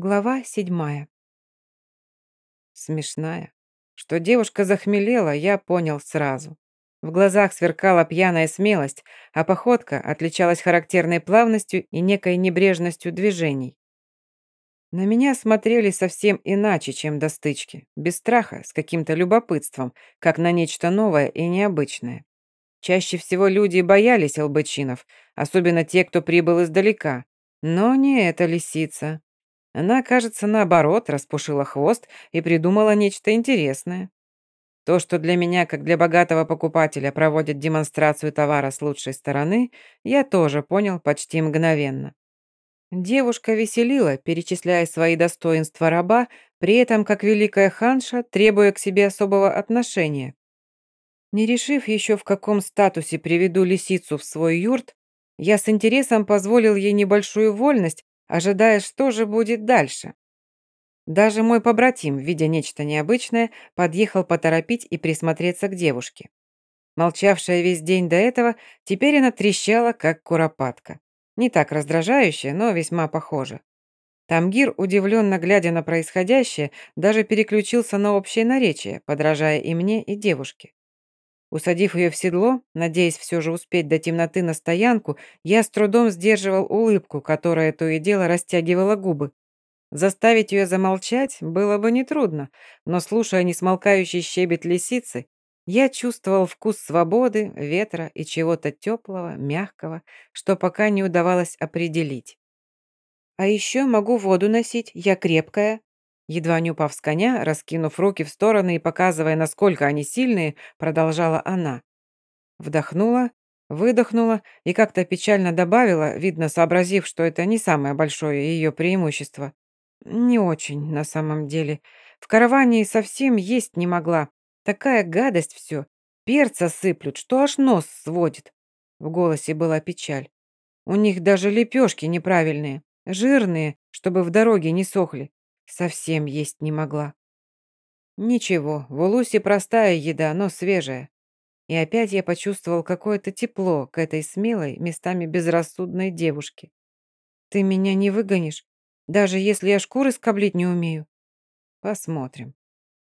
Глава седьмая. Смешная. Что девушка захмелела, я понял сразу. В глазах сверкала пьяная смелость, а походка отличалась характерной плавностью и некой небрежностью движений. На меня смотрели совсем иначе, чем до стычки, без страха, с каким-то любопытством, как на нечто новое и необычное. Чаще всего люди боялись албычинов, особенно те, кто прибыл издалека. Но не эта лисица. Она, кажется, наоборот, распушила хвост и придумала нечто интересное. То, что для меня, как для богатого покупателя, проводят демонстрацию товара с лучшей стороны, я тоже понял почти мгновенно. Девушка веселила, перечисляя свои достоинства раба, при этом, как великая ханша, требуя к себе особого отношения. Не решив еще, в каком статусе приведу лисицу в свой юрт, я с интересом позволил ей небольшую вольность, ожидая, что же будет дальше. Даже мой побратим, видя нечто необычное, подъехал поторопить и присмотреться к девушке. Молчавшая весь день до этого, теперь она трещала, как куропатка. Не так раздражающая, но весьма похожа. Тамгир, удивленно глядя на происходящее, даже переключился на общее наречие, подражая и мне, и девушке. Усадив ее в седло, надеясь все же успеть до темноты на стоянку, я с трудом сдерживал улыбку, которая то и дело растягивала губы. Заставить ее замолчать было бы нетрудно, но, слушая несмолкающий щебет лисицы, я чувствовал вкус свободы, ветра и чего-то теплого, мягкого, что пока не удавалось определить. «А еще могу воду носить, я крепкая», Едва не упав с коня, раскинув руки в стороны и показывая, насколько они сильные, продолжала она. Вдохнула, выдохнула и как-то печально добавила, видно, сообразив, что это не самое большое ее преимущество. Не очень, на самом деле. В караване совсем есть не могла. Такая гадость все. Перца сыплют, что аж нос сводит. В голосе была печаль. У них даже лепешки неправильные, жирные, чтобы в дороге не сохли. Совсем есть не могла. Ничего, в Улусе простая еда, но свежая. И опять я почувствовал какое-то тепло к этой смелой, местами безрассудной девушке. Ты меня не выгонишь, даже если я шкуры скоблить не умею? Посмотрим.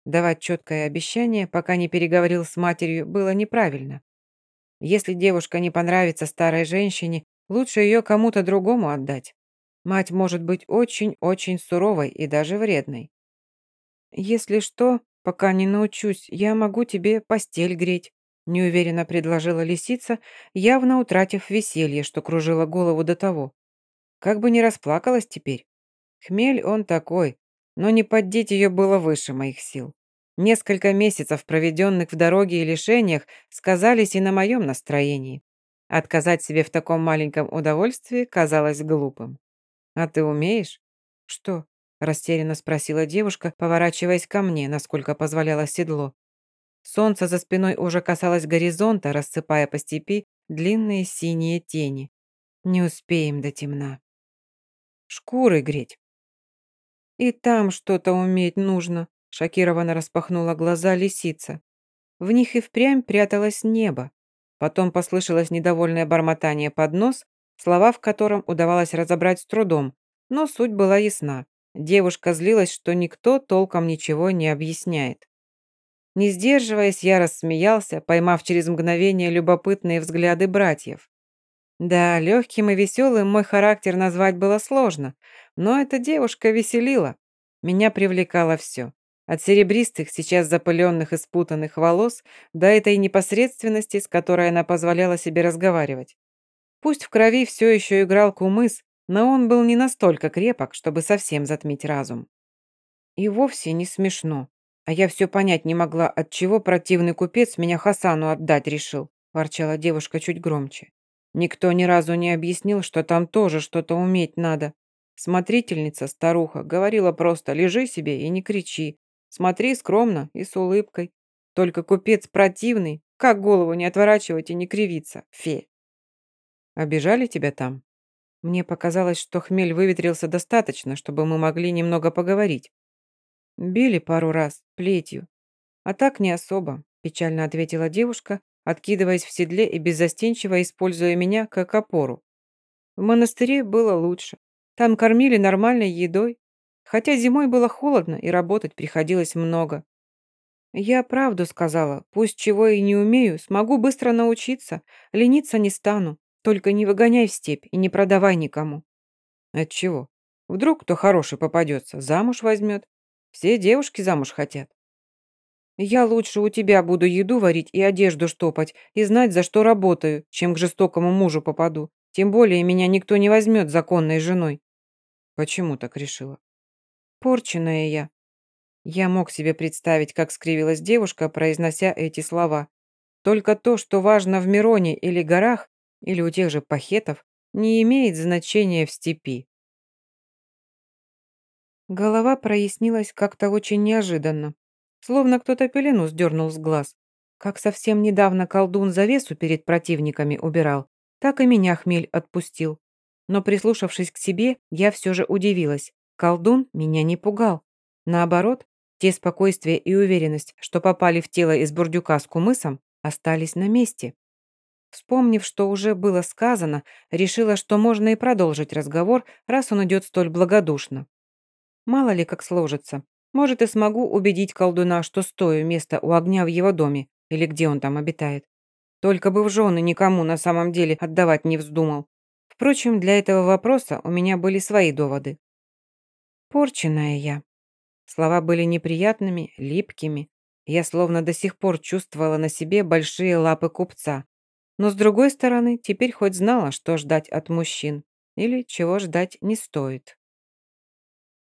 Давать четкое обещание, пока не переговорил с матерью, было неправильно. Если девушка не понравится старой женщине, лучше ее кому-то другому отдать. Мать может быть очень-очень суровой и даже вредной. «Если что, пока не научусь, я могу тебе постель греть», неуверенно предложила лисица, явно утратив веселье, что кружило голову до того. Как бы не расплакалась теперь. Хмель он такой, но не поддеть ее было выше моих сил. Несколько месяцев, проведенных в дороге и лишениях, сказались и на моем настроении. Отказать себе в таком маленьком удовольствии казалось глупым. «А ты умеешь?» «Что?» – растерянно спросила девушка, поворачиваясь ко мне, насколько позволяло седло. Солнце за спиной уже касалось горизонта, рассыпая по степи длинные синие тени. Не успеем до темна. Шкуры греть. И там что-то уметь нужно, шокированно распахнула глаза лисица. В них и впрямь пряталось небо. Потом послышалось недовольное бормотание под нос, слова в котором удавалось разобрать с трудом, но суть была ясна. Девушка злилась, что никто толком ничего не объясняет. Не сдерживаясь, я рассмеялся, поймав через мгновение любопытные взгляды братьев. Да, легким и веселым мой характер назвать было сложно, но эта девушка веселила. Меня привлекало все. От серебристых, сейчас запыленных и спутанных волос до этой непосредственности, с которой она позволяла себе разговаривать. Пусть в крови все еще играл кумыс, но он был не настолько крепок, чтобы совсем затмить разум. И вовсе не смешно. А я все понять не могла, от чего противный купец меня Хасану отдать решил, ворчала девушка чуть громче. Никто ни разу не объяснил, что там тоже что-то уметь надо. Смотрительница, старуха, говорила просто «лежи себе и не кричи, смотри скромно и с улыбкой». Только купец противный, как голову не отворачивать и не кривиться, фе. Обижали тебя там? Мне показалось, что хмель выветрился достаточно, чтобы мы могли немного поговорить. Били пару раз, плетью. А так не особо, печально ответила девушка, откидываясь в седле и беззастенчиво используя меня как опору. В монастыре было лучше. Там кормили нормальной едой. Хотя зимой было холодно и работать приходилось много. Я правду сказала, пусть чего и не умею, смогу быстро научиться, лениться не стану, только не выгоняй в степь и не продавай никому. Отчего? Вдруг кто хороший попадется, замуж возьмет. Все девушки замуж хотят. Я лучше у тебя буду еду варить и одежду штопать, и знать, за что работаю, чем к жестокому мужу попаду. Тем более меня никто не возьмет законной женой. Почему так решила? Порченная я. Я мог себе представить, как скривилась девушка, произнося эти слова. Только то, что важно в Мироне или горах, или у тех же пахетов, не имеет значения в степи. Голова прояснилась как-то очень неожиданно. Словно кто-то пелену сдернул с глаз. Как совсем недавно колдун завесу перед противниками убирал, так и меня хмель отпустил. Но прислушавшись к себе, я все же удивилась. Колдун меня не пугал. Наоборот, те спокойствие и уверенность, что попали в тело из бурдюка с кумысом, остались на месте. Вспомнив, что уже было сказано, решила, что можно и продолжить разговор, раз он идет столь благодушно. Мало ли как сложится. Может, и смогу убедить колдуна, что стою место у огня в его доме, или где он там обитает. Только бы в жены никому на самом деле отдавать не вздумал. Впрочем, для этого вопроса у меня были свои доводы. Порченная я. Слова были неприятными, липкими. Я словно до сих пор чувствовала на себе большие лапы купца. Но с другой стороны, теперь хоть знала, что ждать от мужчин. Или чего ждать не стоит.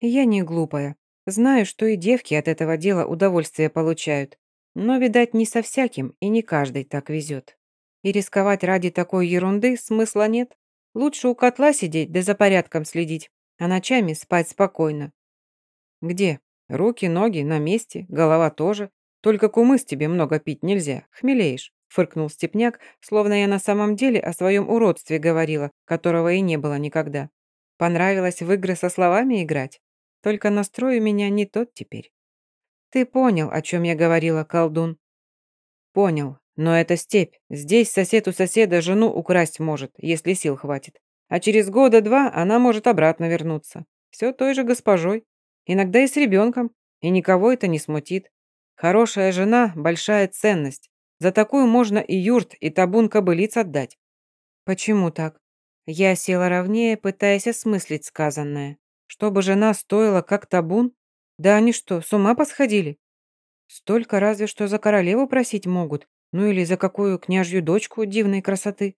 Я не глупая. Знаю, что и девки от этого дела удовольствие получают. Но, видать, не со всяким и не каждый так везет. И рисковать ради такой ерунды смысла нет. Лучше у котла сидеть да за порядком следить, а ночами спать спокойно. Где? Руки, ноги на месте, голова тоже. Только кумыс тебе много пить нельзя, хмелеешь, фыркнул Степняк, словно я на самом деле о своем уродстве говорила, которого и не было никогда. Понравилось в игры со словами играть? Только настрой у меня не тот теперь. Ты понял, о чем я говорила, колдун? Понял, но это степь. Здесь сосед у соседа жену украсть может, если сил хватит. А через года два она может обратно вернуться. Все той же госпожой. Иногда и с ребенком. И никого это не смутит. Хорошая жена – большая ценность. За такую можно и юрт, и табун кобылиц отдать. Почему так? Я села ровнее, пытаясь осмыслить сказанное. Чтобы жена стоила как табун? Да они что, с ума посходили? Столько разве что за королеву просить могут, ну или за какую княжью дочку дивной красоты.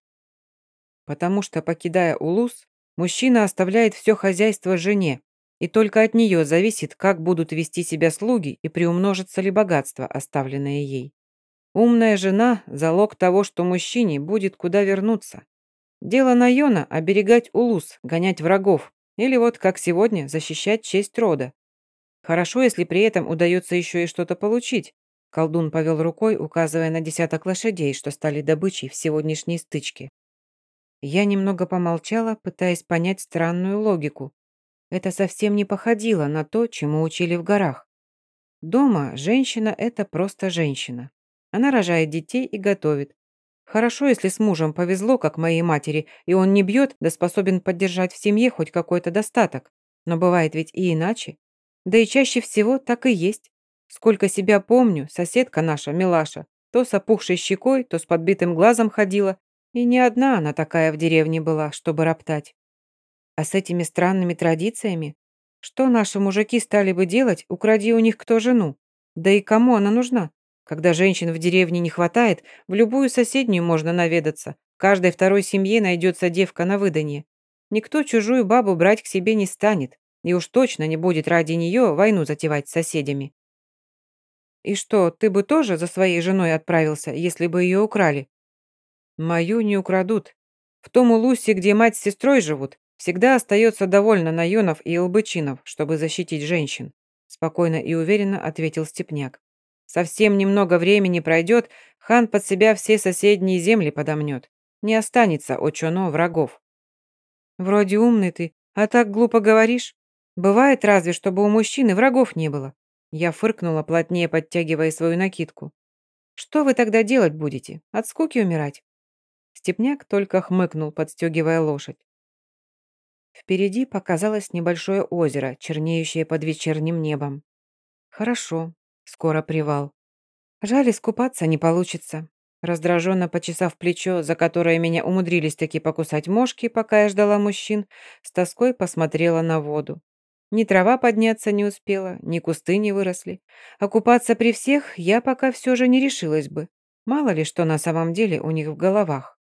Потому что, покидая Улус, мужчина оставляет все хозяйство жене, и только от нее зависит, как будут вести себя слуги и приумножится ли богатство, оставленное ей. Умная жена – залог того, что мужчине будет куда вернуться. Дело Найона – оберегать Улус, гонять врагов, или вот, как сегодня, защищать честь рода. Хорошо, если при этом удается еще и что-то получить. Колдун повел рукой, указывая на десяток лошадей, что стали добычей в сегодняшней стычке. Я немного помолчала, пытаясь понять странную логику. Это совсем не походило на то, чему учили в горах. Дома женщина – это просто женщина. Она рожает детей и готовит, Хорошо, если с мужем повезло, как моей матери, и он не бьет, да способен поддержать в семье хоть какой-то достаток. Но бывает ведь и иначе. Да и чаще всего так и есть. Сколько себя помню, соседка наша, Милаша, то с опухшей щекой, то с подбитым глазом ходила, и не одна она такая в деревне была, чтобы роптать. А с этими странными традициями? Что наши мужики стали бы делать, укради у них кто жену? Да и кому она нужна? Когда женщин в деревне не хватает, в любую соседнюю можно наведаться. В каждой второй семье найдется девка на выданье. Никто чужую бабу брать к себе не станет, и уж точно не будет ради нее войну затевать с соседями. И что, ты бы тоже за своей женой отправился, если бы ее украли? Мою не украдут. В том улусе, где мать с сестрой живут, всегда остается довольно наенов и албычинов, чтобы защитить женщин, спокойно и уверенно ответил Степняк. Совсем немного времени пройдет, хан под себя все соседние земли подомнет. Не останется очоно врагов. Вроде умный ты, а так глупо говоришь. Бывает разве, чтобы у мужчины врагов не было. Я фыркнула, плотнее подтягивая свою накидку. Что вы тогда делать будете? От скуки умирать? Степняк только хмыкнул, подстегивая лошадь. Впереди показалось небольшое озеро, чернеющее под вечерним небом. Хорошо, скоро привал. Жаль, искупаться не получится. Раздраженно почесав плечо, за которое меня умудрились таки покусать мошки, пока я ждала мужчин, с тоской посмотрела на воду. Ни трава подняться не успела, ни кусты не выросли. Окупаться при всех я пока все же не решилась бы. Мало ли что на самом деле у них в головах.